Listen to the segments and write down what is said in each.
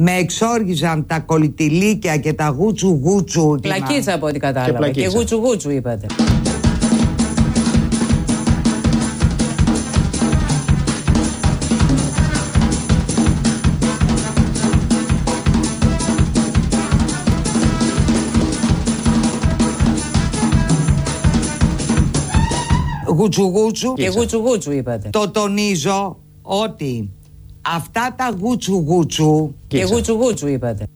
με εξόργιζαν τα κολυτιλίκια και τα γούτσου γούτσου. Πλακίτσα από ό,τι κατάλαβα. Και, και γούτσου γούτσου είπατε. γουτσουγούτσου. Και γουτσουγούτσου είπατε. Το τονίζω ότι αυτά τα γουτσουγούτσου. Και γουτσουγούτσου είπατε.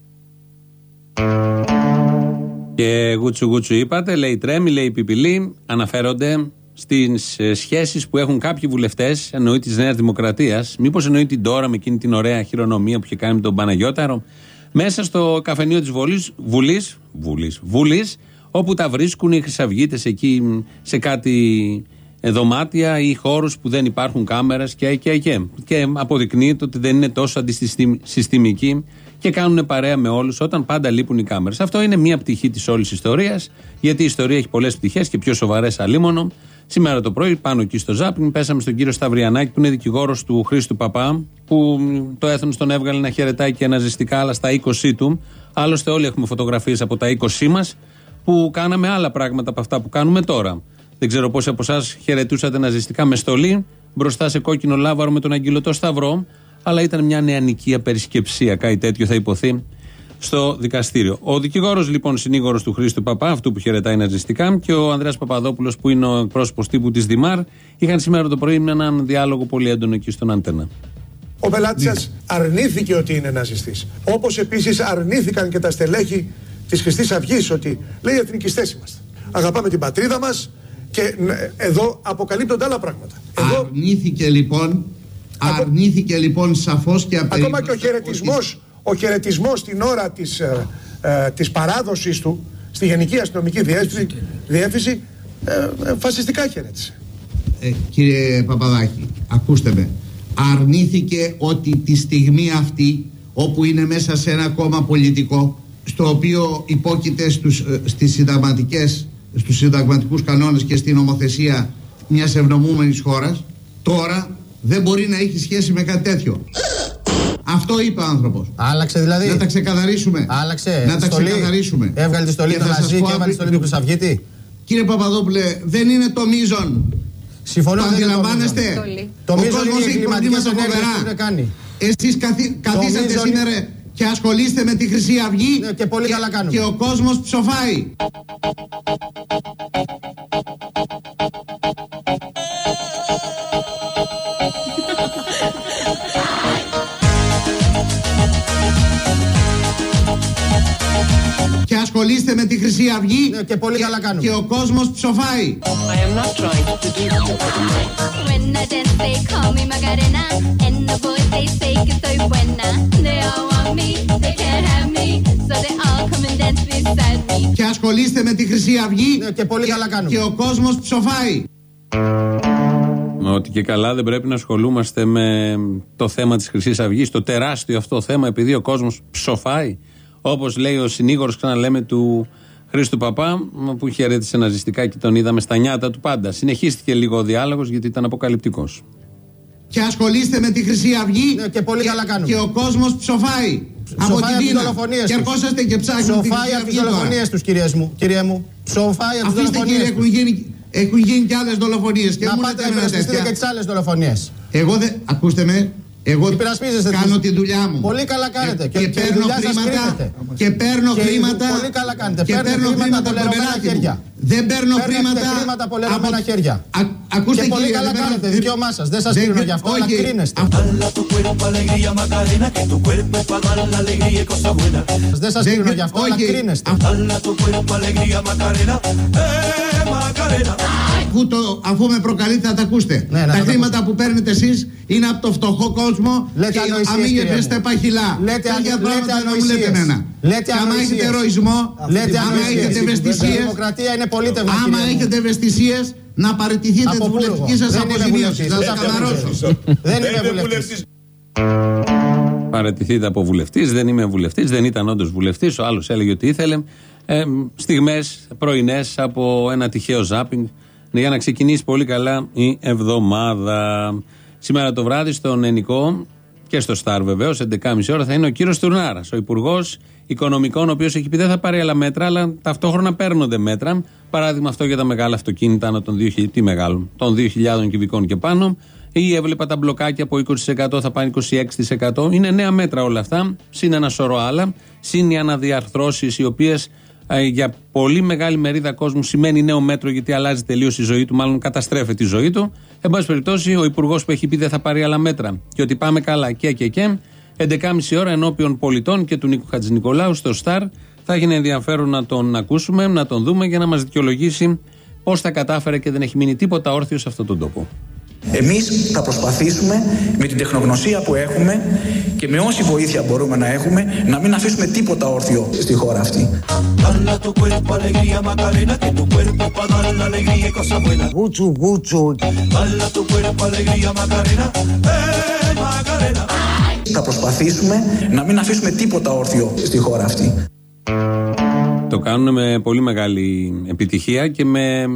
Και γουτσουγούτσου είπατε, λέει τρέμι, λέει πιπιλή, αναφέρονται στις ε, σχέσεις που έχουν κάποιοι βουλευτές, εννοεί της Νέας Δημοκρατίας. Μήπως εννοεί την τώρα με εκείνη την ωραία χειρονομία που είχε κάνει με τον Παναγιώταρο. Μέσα στο καφενείο της Βουλής, Βουλής, όπου τα βρίσκουν οι Χρυσαυγίτες εκεί σε κάτι δωμάτια ή χώρους που δεν υπάρχουν κάμερες και, και, και. Και αποδεικνύεται ότι δεν είναι τόσο αντισυστημικοί και κάνουν παρέα με όλους όταν πάντα λείπουν οι κάμερες. Αυτό είναι μία πτυχή της όλης ιστορίας, γιατί η ιστορία έχει πολλές πτυχές και πιο σοβαρές αλίμονο. Σήμερα το πρωί, πάνω εκεί στο Ζάπιν, πέσαμε στον κύριο Σταυριανάκη, που είναι δικηγόρος του Χρήστου Παπά, που το έθνος τον έβγαλε να χαιρετάει και ναζιστικά, αλλά στα 20 του. Άλλωστε, όλοι έχουμε φωτογραφίες από τα 20 μας, που κάναμε άλλα πράγματα από αυτά που κάνουμε τώρα. Δεν ξέρω πόσοι από εσάς χαιρετούσατε ναζιστικά με στολή μπροστά σε κόκκινο λάβαρο με τον αγγυλωτό σταυρό, αλλά ήταν μια νεανική απερισκεψία, κάτι τέτοιο θα υποθεί στο δικαστήριο. Ο δικηγόρος λοιπόν συνήγορος του Χρήστου Παπά, αυτού που χαιρετάει ναζιστικά, και ο Ανδρέας Παπαδόπουλος, που είναι ο εκπρόσωπος τύπου της Δημάρ, είχαν σήμερα το πρωί έναν διάλογο πολύ έντονο εκεί στον Αντένα. Ο πελάτη σα αρνήθηκε ότι είναι ναζιστής. Όπως επίσης αρνήθηκαν και τα στελέχη της Χρυσής Αυγής ότι λέει εθνικιστές είμαστε. Αγαπάμε την πατρίδα μας, και εδώ αποκαλύπτονται άλλα πράγματα. Εδώ... Αρνήθηκε λοιπόν, αρνήθηκε λοιπόν σαφώς και απερίφραστα. Ακόμα και ο χαιρετισμό ο χαιρετισμός την ώρα της, ε, ε, της παράδοσης του στη Γενική Αστυνομική Διεύθυνση, διεύθυνση ε, ε, φασιστικά χαιρέτησε. Ε, κύριε Παπαδάκη, ακούστε με. Αρνήθηκε ότι τη στιγμή αυτή όπου είναι μέσα σε ένα κόμμα πολιτικό στο οποίο υπόκειται στους, ε, στις συνταγματικές στους συνταγματικούς κανόνες και στην νομοθεσία μιας ευνομούμενης χώρας τώρα δεν μπορεί να έχει σχέση με κάτι τέτοιο. Αυτό είπε ο άνθρωπος. Άλλαξε δηλαδή. Να τα ξεκαθαρίσουμε. Άλλαξε. Να τα στολή. ξεκαθαρίσουμε. Έβγαλε τη στολή του Ναζί και έβγαλε τη στολή του Χρυσαυγίτη. Κύριε Παπαδόπουλε, δεν είναι το μείζον. Συμφωνώ. Το αντιλαμβάνεστε. Το μείζον είναι οι κλιματικές ενέργειες Εσείς καθίσατε σήμερα και ασχολείστε με τη Χρυσή Αυγή ναι, και, πολύ καλά κάνουμε. και ο κόσμος ψοφάει. Ασχολείστε με τη Χρυσή Αυγή ναι, και πολύ καλά κάνουμε. Και ο κόσμος ψοφάει. Και ασχολείστε με τη Χρυσή Αυγή ναι, και πολύ καλά κάνουμε. Και ο κόσμος ψοφάει. Ότι και καλά δεν πρέπει να ασχολούμαστε με το θέμα της Χρυσής Αυγής, το τεράστιο αυτό θέμα, επειδή ο κόσμος ψοφάει. Όπως λέει ο συνήγορος, ξαναλέμε, του Χρήστου Παπά, που χαιρέτησε ναζιστικά και τον είδαμε στα νιάτα του πάντα. Συνεχίστηκε λίγο ο διάλογος γιατί ήταν αποκαλυπτικός. Και ασχολείστε με τη Χρυσή Αυγή. Ναι, και πολύ καλά κάνουμε. Και ο κόσμος ψοφάει. Από την Κίνα. Και ερχόσαστε και ψάχνετε. Ψοφάει από τις δολοφονίες τους, μου. Κυρία μου. Ψοφάει από τις δολοφονίες τους. Έχουν γίνει, έχουν γίνει και άλλες δολοφονίες. Να πάτε να και τις άλλες δολοφονίες. Εγώ δεν. Ακούστε με, εγώ κάνω τη δουλειά μου. Πολύ καλά κάνετε. Και, και, και παίρνω χρήματα. Και παίρνω και χρήματα. Πολύ καλά κάνετε. Και παίρνω χρήματα από το χέρια. Δεν παίρνω χρήματα. χρήματα από λερωμένα χέρια. Ακούστε και πολύ καλά κάνετε. Δικαίωμά σας. Δεν σας κρίνω γι' αυτό, αλλά κρίνεστε. Δεν σας κρίνω γι' αυτό, αλλά κρίνεστε. Αφού με προκαλείτε θα τα ακούσετε. Ναι, τα χρήματα που παίρνετε εσείς είναι από το φτωχό κόσμο λέτε και αμήγετε στα παχυλά. Λέτε ανοησίες. Λέτε άμα έχετε ερωισμό, λέτε άμα έχετε ευαισθησίες, η δημοκρατία είναι πολύ άμα έχετε ευαισθησίες, να παραιτηθείτε τις βουλευτικές σας αποζημίωσεις. Να τα χαμαρώσω. Δεν είμαι βουλευτής. Παρατηθείτε από βουλευτής, δεν είμαι βουλευτής, δεν ήταν όντως βουλευτής. Ο άλλος έλεγε ότι ήθελε. Ε, Στιγμές πρωινές από ένα τυχαίο ζάπινγκ για να ξεκινήσει πολύ καλά η εβδομάδα. Σήμερα το βράδυ στον Ενικό, και στο Σταρ βεβαίως, 11.30 ώρα, θα είναι ο κύριος Τουρνάρας, ο Υπουργός Οικονομικών, ο οποίος έχει πει δεν θα πάρει άλλα μέτρα, αλλά ταυτόχρονα παίρνονται μέτρα. Παράδειγμα αυτό για τα μεγάλα αυτοκίνητα ανά των 2.000, τι μεγάλο, των 2.000 κυβικών και πάνω. Ή έβλεπα τα μπλοκάκια από 20% θα πάνε 26%. Είναι νέα μέτρα όλα αυτά, συν ένα σωρό άλλα, συν οι αναδιαρθρώσεις οι οποίες ε, για πολύ μεγάλη μερίδα κόσμου σημαίνει νέο μέτρο γιατί αλλάζει τελείως η ζωή του, μάλλον καταστρέφεται η ζωή του. Εν πάση περιπτώσει, ο υπουργός που έχει πει δεν θα πάρει άλλα μέτρα και ότι πάμε καλά και και και. 11.30 ώρα ενώπιον πολιτών και του Νίκου Χατζηνικολάου στο ΣΤΑΡ. Θα γίνει ενδιαφέρον να τον ακούσουμε, να τον δούμε για να μας δικαιολογήσει πώς τα κατάφερε και δεν έχει μείνει τίποτα όρθιος σε αυτόν τον τόπο. Εμείς θα προσπαθήσουμε με την τεχνογνωσία που έχουμε και με όση βοήθεια μπορούμε να έχουμε να μην αφήσουμε τίποτα όρθιο στη χώρα αυτή. Γούτσου γούτσου. Θα προσπαθήσουμε να μην αφήσουμε τίποτα όρθιο στη χώρα αυτή. Το κάνουν με πολύ μεγάλη επιτυχία και με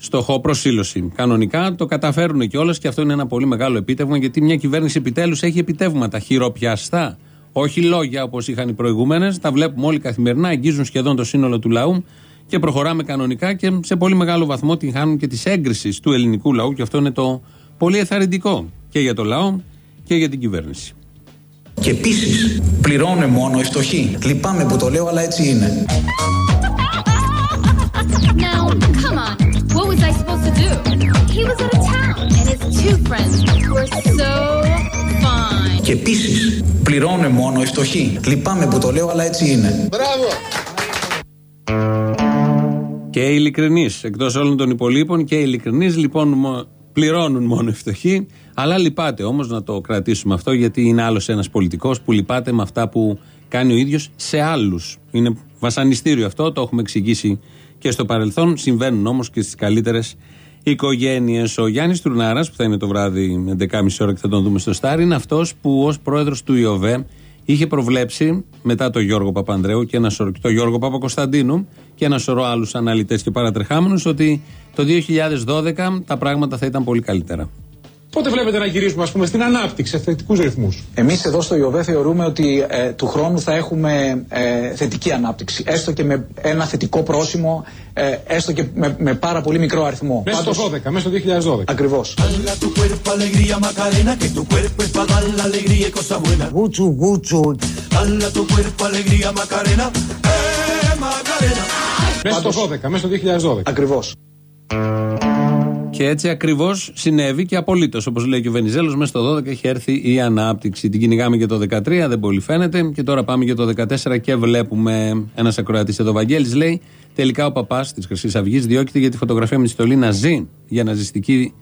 στοχό προσήλωση. Κανονικά το καταφέρουν κιόλας και αυτό είναι ένα πολύ μεγάλο επίτευγμα γιατί μια κυβέρνηση επιτέλους έχει επιτεύγματα χειροπιαστά. Όχι λόγια όπως είχαν οι προηγούμενες, τα βλέπουμε όλοι καθημερινά, αγγίζουν σχεδόν το σύνολο του λαού και προχωράμε κανονικά και σε πολύ μεγάλο βαθμό την χάνουν και τη έγκρισης του ελληνικού λαού και αυτό είναι το πολύ εθαρρυντικό και για το λαό και για την κυβέρνηση. Και επίσης πληρώνουν μόνο οι φτωχοί. Λυπάμαι που το λέω, αλλά έτσι είναι. Now, come on. What was I supposed to do? He was out of town, and his two friends were so fine. Και επίσης πληρώνουν μόνο οι φτωχοί. Λυπάμαι που το λέω, αλλά έτσι είναι. Μπράβο! Και ειλικρινείς εκτός όλων των υπολείπων και ειλικρινείς λοιπόν μο- πληρώνουν μόνο οι φτωχοί. Αλλά λυπάται όμως να το κρατήσουμε αυτό γιατί είναι άλλος ένας πολιτικός που λυπάται με αυτά που κάνει ο ίδιος σε άλλους. Είναι βασανιστήριο αυτό, το έχουμε εξηγήσει και στο παρελθόν. Συμβαίνουν όμως και στις καλύτερες οικογένειες. Ο Γιάννης Τουρνάρα, που θα είναι το βράδυ 11.30 ώρα και θα τον δούμε στο Στάρ, είναι αυτός που ως πρόεδρος του ΙΟΒΕ είχε προβλέψει μετά τον Γιώργο Παπανδρέου και ένα σωρό, και τον Γιώργο Παπακοσταντίνου και ένα σωρό άλλους αναλυτές και παρατρεχάμενους ότι το 2012 τα πράγματα θα ήταν πολύ καλύτερα. Πότε βλέπετε να γυρίσουμε ας πούμε, στην ανάπτυξη, σε θετικού ρυθμούς; Εμείς εδώ στο ΙΟΒΕ θεωρούμε ότι ε, του χρόνου θα έχουμε ε, θετική ανάπτυξη. Έστω και με ένα θετικό πρόσημο, ε, έστω και με, με πάρα πολύ μικρό αριθμό. Μέσα στο 12, μέσα στο 2012. Ακριβώς. Γούτσου γούτσου. Μέσα στο 12, μέσα στο 2012. Ακριβώς. Και έτσι ακριβώς συνέβη και απολύτως. Όπως λέει και ο Βενιζέλος, μέσα στο 12 έχει έρθει η ανάπτυξη. Την κυνηγάμε και το 13, δεν πολύ φαίνεται. Και τώρα πάμε για το 14 και βλέπουμε ένας ακροατής εδώ. Βαγγέλης λέει: Τελικά ο παπάς της Χρυσής Αυγής διώκεται για τη φωτογραφία με τη στολή να ζει για ναζιστική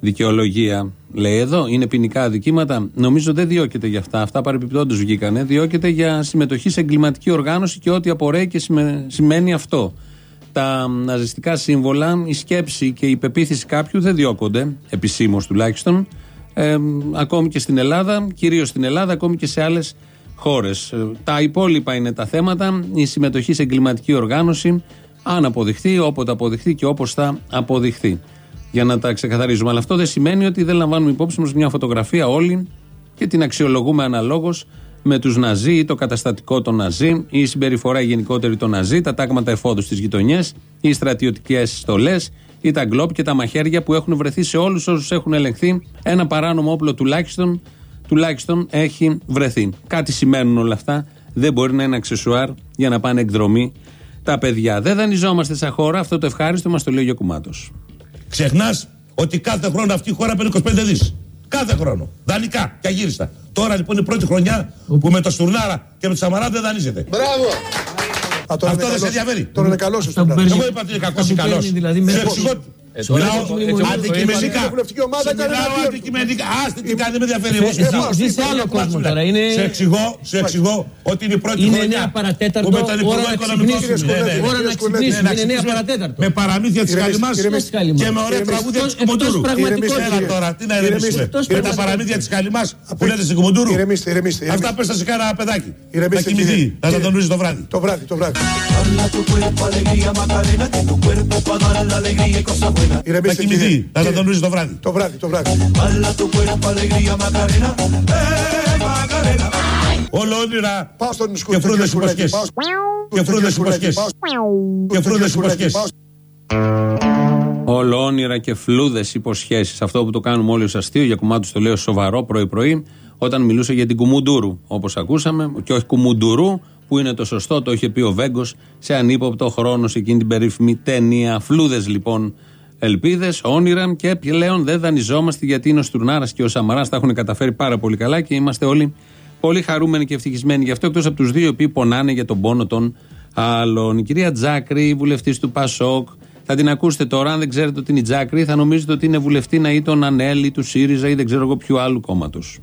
δικαιολογία. Λέει εδώ, είναι ποινικά αδικήματα. Νομίζω δεν διώκεται για αυτά. Αυτά παρεμπιπτόντω βγήκανε. Διώκεται για συμμετοχή σε εγκληματική οργάνωση και ό,τι απορρέει και σημαι- σημαίνει αυτό. Τα ναζιστικά σύμβολα, η σκέψη και η πεποίθηση κάποιου δεν διώκονται, επισήμως τουλάχιστον, ε, ακόμη και στην Ελλάδα, κυρίως στην Ελλάδα, ακόμη και σε άλλες χώρες. Τα υπόλοιπα είναι τα θέματα. Η συμμετοχή σε εγκληματική οργάνωση, αν αποδειχθεί, όποτε αποδειχθεί και όπως θα αποδειχθεί. Για να τα ξεκαθαρίζουμε. Αλλά αυτό δεν σημαίνει ότι δεν λαμβάνουμε υπόψη μας μια φωτογραφία όλοι και την αξιολογούμε αναλόγως με τους Ναζί ή το καταστατικό των Ναζί ή η συμπεριφορά γενικότερη των Ναζί, τα τάγματα εφόδου στις γειτονιές, ή οι στρατιωτικές στολές ή τα γκλόπ και τα μαχαίρια που έχουν βρεθεί σε όλους όσους έχουν ελεγχθεί. Ένα παράνομο όπλο τουλάχιστον, τουλάχιστον έχει βρεθεί. Κάτι σημαίνουν όλα αυτά. Δεν μπορεί να είναι αξεσουάρ για να πάνε εκδρομή τα παιδιά. Δεν δανειζόμαστε σαν χώρα. Αυτό το ευχάριστο μας το λέει ο Γιακουμάτος. Ξεχνάς ότι κάθε χρόνο αυτή η χώρα παίρνει 25 δις. Κάθε χρόνο. Δανεικά και αγύριστα. Τώρα λοιπόν είναι η πρώτη χρονιά που με το Στουρνάρα και με το Σαμαρά δεν δανείζεται. Μπράβο! Α, τώρα Αυτό είναι δεν σε καλός. ενδιαφέρει. Τώρα είναι καλός ο Εγώ είπα ότι είναι κακός ή καλός. δηλαδή, Σε με- εξηγώ. Μιλάω αντικειμενικά. Η βουλευτική ομάδα έκανε Μιλάω εναντίον του. αντικειμενικά. Άστε τι κάνει, δεν με ενδιαφέρει. Εγώ σου Εσύ- μιλάω. εσύ σε άλλο κόσμο τώρα, είναι- Σε εξηγώ, σε εξηγώ ότι είναι η πρώτη Είναι χρονιά 9 παρατέταρτο, που με τον Υπουργό ώρα να Οικονομικών ξυπνήσουμε. Ναι, ναι, ναι. Ώρα να Κύριε Σκουλέτη, ξυπνήσουμε, να είναι 9 ξυπνήσουμε παρατέταρτο. Με παραμύθια της Ηρεμήστε, Καλυμάς ηρεμήστε. και με ωραία τραγούδια της Εκτός Κουμουντούρου. πραγματικότητας. Έλα τώρα, τι να ηρεμήσουμε. Εκτός Με τα πραγματικότητας. παραμύθια της Καλυμάς που λέτε στην Κουμουντούρου. Ηρεμήστε, ηρεμήστε, Αυτά ηρεμήστε. πέστε σε κάνα παιδάκι. Να Ηρεμήστε, κοιμηθεί, κύριε. να τα Κύριε. τονίζει το βράδυ. Το βράδυ, το βράδυ. Τα Ηρεμήστε, κοιμηθεί, κύριε. να τα τονίζει το βράδυ. Το βράδυ, το βράδυ. Όλο όνειρα Πάω στον και σκουλ, τον φρούδες κύριο Σκουλέτη. υποσχέσεις. Πάω Και στον φρούδες κύριο Σκουλέτη. υποσχέσεις. Πάω Και στον κύριο φρούδες Σκουλέτη. υποσχέσεις. Πάω Όλο όνειρα και φλούδες υποσχέσεις. Αυτό που το κάνουμε όλοι ως αστείο, για κομμάτι το λέω σοβαρό πρωί-πρωί, όταν μιλούσε για την Κουμουντούρου. Όπως ακούσαμε, και όχι Κουμουντουρού, που είναι το σωστό, το είχε πει ο Βέγκος σε ανύποπτο χρόνο σε εκείνη την περίφημη ταινία. Φλούδες λοιπόν, ελπίδες, όνειρα και πλέον δεν δανειζόμαστε γιατί είναι ο Στουρνάρας και ο Σαμαράς τα έχουν καταφέρει πάρα πολύ καλά και είμαστε όλοι πολύ χαρούμενοι και ευτυχισμένοι γι' αυτό, εκτός από τους δύο οι οποίοι πονάνε για τον πόνο των άλλων. Η κυρία Τζάκρη, βουλευτής του Πασόκ, θα την ακούσετε τώρα. Αν δεν ξέρετε ότι είναι η Τζάκρη, θα νομίζετε ότι είναι βουλευτή ή των Ανέλη, του ΣΥΡΙΖΑ ή δεν ξέρω εγώ ποιου άλλου κόμματος.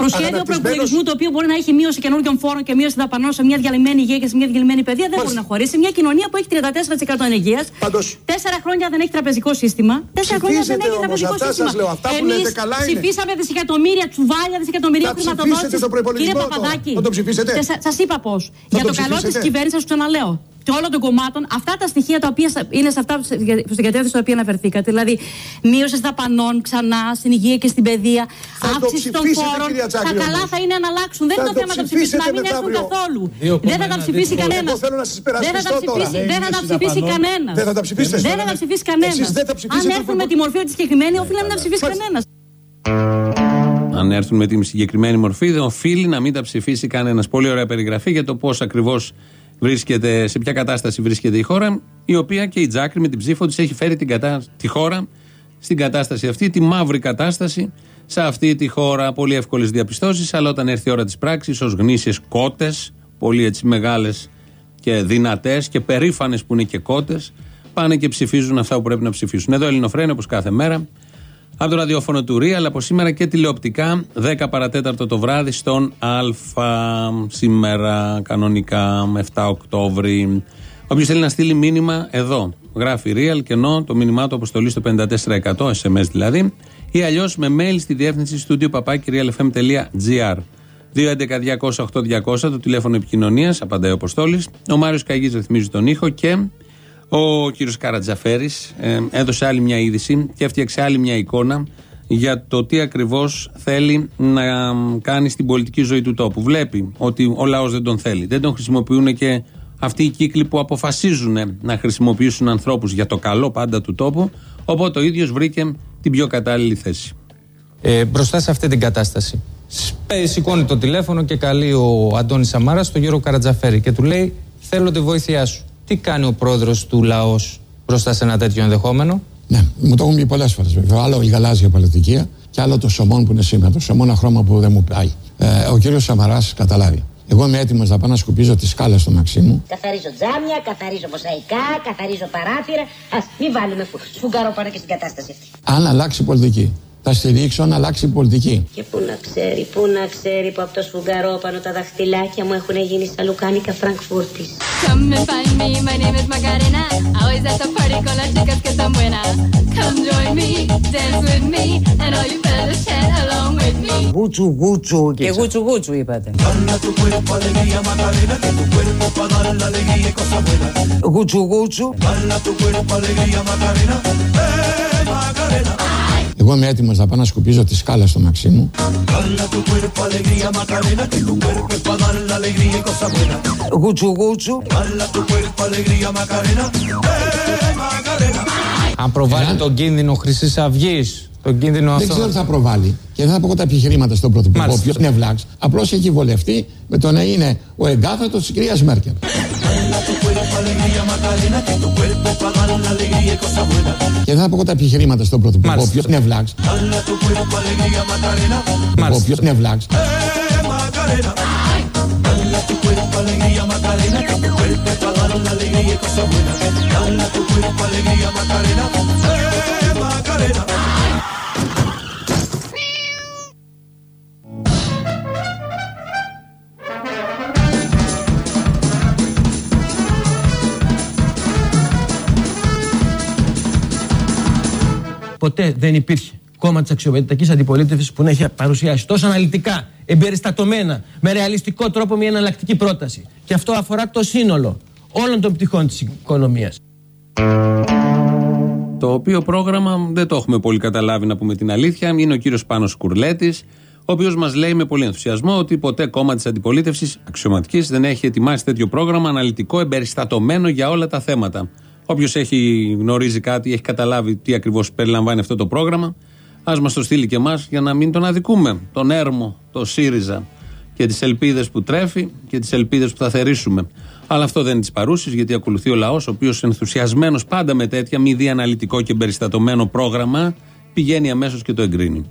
Προσχέδιο Αγανακτισμένος. προπολογισμού το οποίο μπορεί να έχει μείωση καινούργιων φόρων και μείωση δαπανών σε μια διαλυμένη υγεία και σε μια διαλυμένη παιδεία δεν μπορεί να χωρίσει. Μια κοινωνία που έχει 34% ανεργία. Πάντως, Τέσσερα χρόνια δεν έχει τραπεζικό σύστημα. Τέσσερα χρόνια δεν Ψηφίζετε έχει όμως, τραπεζικό αυτά σας σύστημα. λέω, αυτά που Εμείς λέτε καλά είναι. ψηφίσαμε δισεκατομμύρια τσουβάλια, δισεκατομμύρια Θα ψηφίσετε χρηματοδότηση. στον προϋπολογισμό Κύριε τώρα. Παπαδάκη, Θα το ψηφίσετε; σας είπα πώς. Για το το καλό της ψηφίσετε; κυβέρνησης, σας το ξαναλέω. Και όλων των κομμάτων, αυτά τα στοιχεία τα οποία σα- είναι σε αυτά που- στην κατεύθυνση στην οποία αναφερθήκατε. Δηλαδή, μείωση δαπανών ξανά στην υγεία και στην παιδεία, Θα το αύξηση των ψηφίσετε, φόρων. κυρία Τσάκρη, Τα καλά όμως. θα είναι να αλλάξουν. Δεν Θα είναι το το θέμα να τα ψηφίσουν, να ψηφίσετε μην έρθουν μεθαύριο. καθόλου. 2,1 Δεν θα τα ψηφίσει δις κανένας. Εγώ θέλω να σας Δεν θα τα υπερασπιστώ τώρα. ψηφίσει, δεν θα τα Μείωση ψηφίσει δαπανών. κανένας. Δεν θα τα ψηφίσετε. Δεν θα τα ψηφίσει κανένας. Εσείς δεν θα Αν ψηφίσετε έρθουν το με τη μορφή της συγκεκριμένη, οφείλει να μην τα ψηφίσει κανένας. Αν έρθουν με τη συγκεκριμένη μορφή, δεν οφείλει να μην τα ψηφίσει κανένας. Πολύ ωραία περιγραφή για το πώς ακριβώς βρίσκεται, σε ποια κατάσταση βρίσκεται η χώρα, η οποία και η Τζάκρη με την ψήφο της έχει φέρει την κατα... τη χώρα στην κατάσταση αυτή, τη μαύρη κατάσταση, σε αυτή τη χώρα. Πολύ εύκολες διαπιστώσεις, αλλά όταν έρθει η ώρα της πράξης, ως γνήσιες κότες, πολύ έτσι μεγάλες και δυνατές και περήφανες που είναι και κότες, πάνε και ψηφίζουν αυτά που πρέπει να ψηφίσουν. Εδώ Ελληνοφρένη, όπως κάθε μέρα, από το ραδιόφωνο του Ρία, αλλά από σήμερα και τηλεοπτικά, 10 παρατέταρτο το βράδυ στον Α. Σήμερα, κανονικά, 7 Οκτώβρη. Όποιος θέλει να στείλει μήνυμα εδώ, γράφει Real και ενώ το μήνυμά του αποστολής στο 54%, SMS δηλαδή, ή αλλιώς με mail στη διεύθυνση studio papakirialfm.gr. 211-200-8200 το τηλέφωνο επικοινωνίας, απαντάει ο Αποστόλης. Ο Μάριος Καγής ρυθμίζει τον ήχο και ο κύριος Καρατζαφέρης ε, έδωσε άλλη μια είδηση και έφτιαξε άλλη μια εικόνα για το τι ακριβώς θέλει να κάνει στην πολιτική ζωή του τόπου. Βλέπει ότι ο λαός δεν τον θέλει. Δεν τον χρησιμοποιούν και αυτοί οι κύκλοι που αποφασίζουν να χρησιμοποιήσουν ανθρώπους για το καλό πάντα του τόπου. Οπότε ο ίδιος βρήκε την πιο κατάλληλη θέση. ε, μπροστά σε αυτή την κατάσταση. Σπέ- Σηκώνει το τηλέφωνο και καλεί ο Αντώνης Σαμάρας τον Γιώργο Καρατζαφέρη και του λέει θέλω τη βοήθειά σου. Τι κάνει ο πρόεδρος του λαός μπροστά σε ένα τέτοιο ενδεχόμενο; Ναι, μου το έχουν πει πολλές φορές βέβαια. Άλλο η γαλάζια πολιτική και άλλο το σωμόν που είναι σήμερα. Το σωμόν ένα χρώμα που δεν μου πάει. Ε, ο κύριος Σαμαράς καταλάβει. Εγώ είμαι έτοιμος να πάω να σκουπίζω τις σκάλες στο Μαξίμου. Καθαρίζω τζάμια, καθαρίζω μοσαϊκά, καθαρίζω παράθυρα. Α μην βάλουμε φου- σφουγγαρό πάνω και στην κατάσταση αυτή. Αν αλλάξει η πολιτική. Θα στηρίξω να αλλάξει η πολιτική. Και πού να ξέρει, πού να ξέρει που από το σφουγγαρό πάνω τα δαχτυλάκια μου έχουν γίνει στα λουκάνικα Φραγκφούρτης. Come and find me, my name is Macarena. Always at the party con las chicas que están buenas. Come join me, dance with me, and all you fellas chat along with me. Γούτσου γούτσου. Και γούτσου γούτσου είπατε. Γούτσου γούτσου. Εγώ είμαι έτοιμος να πάω να σκουπίζω τι σκάλε στο Μαξίμου. Γούτσου γούτσου. Αν προβάλλει Εάν- τον κίνδυνο Χρυσής Αυγής, τον κίνδυνο Δεν αυτό. ξέρω τι θα προβάλλει και δεν θα πω εγώ τα επιχειρήματα στον Πρωθυπουργό. Μάλιστα. Ποιος είναι βλάξ. Απλώς έχει βολευτεί με το να είναι ο εγκάθετος τη κυρίας Μέρκελ. Και δεν θα πω εγώ τα επιχειρήματα στον Πρωθυπουργό. Μάλιστα. Ποιος είναι βλάξ. Μάλιστα. Ποιος είναι βλάξ. Ποτέ δεν υπήρχε κόμμα της αξιωματική αντιπολίτευσης που να έχει παρουσιάσει τόσο αναλυτικά, εμπεριστατωμένα, με ρεαλιστικό τρόπο μια εναλλακτική πρόταση. Και αυτό αφορά το σύνολο όλων των πτυχών της οικονομίας. Το οποίο πρόγραμμα δεν το έχουμε πολύ καταλάβει να πούμε την αλήθεια. Είναι ο κύριος Πάνος Κουρλέτης, ο οποίος μας λέει με πολύ ενθουσιασμό ότι ποτέ κόμμα της αντιπολίτευσης αξιωματικής δεν έχει ετοιμάσει τέτοιο πρόγραμμα αναλυτικό, εμπεριστατωμένο για όλα τα θέματα. Όποιος έχει γνωρίζει κάτι, έχει καταλάβει τι ακριβώς περιλαμβάνει αυτό το πρόγραμμα, ας μας το στείλει και εμάς για να μην τον αδικούμε. Τον έρμο, το ΣΥΡΙΖΑ και τις ελπίδες που τρέφει και τις ελπίδες που θα θερήσουμε. Αλλά αυτό δεν είναι της παρούσης, γιατί ακολουθεί ο λαός, ο οποίος ενθουσιασμένος πάντα με τέτοια μη διαναλυτικό και εμπεριστατωμένο πρόγραμμα, πηγαίνει αμέσως και το εγκρίνει.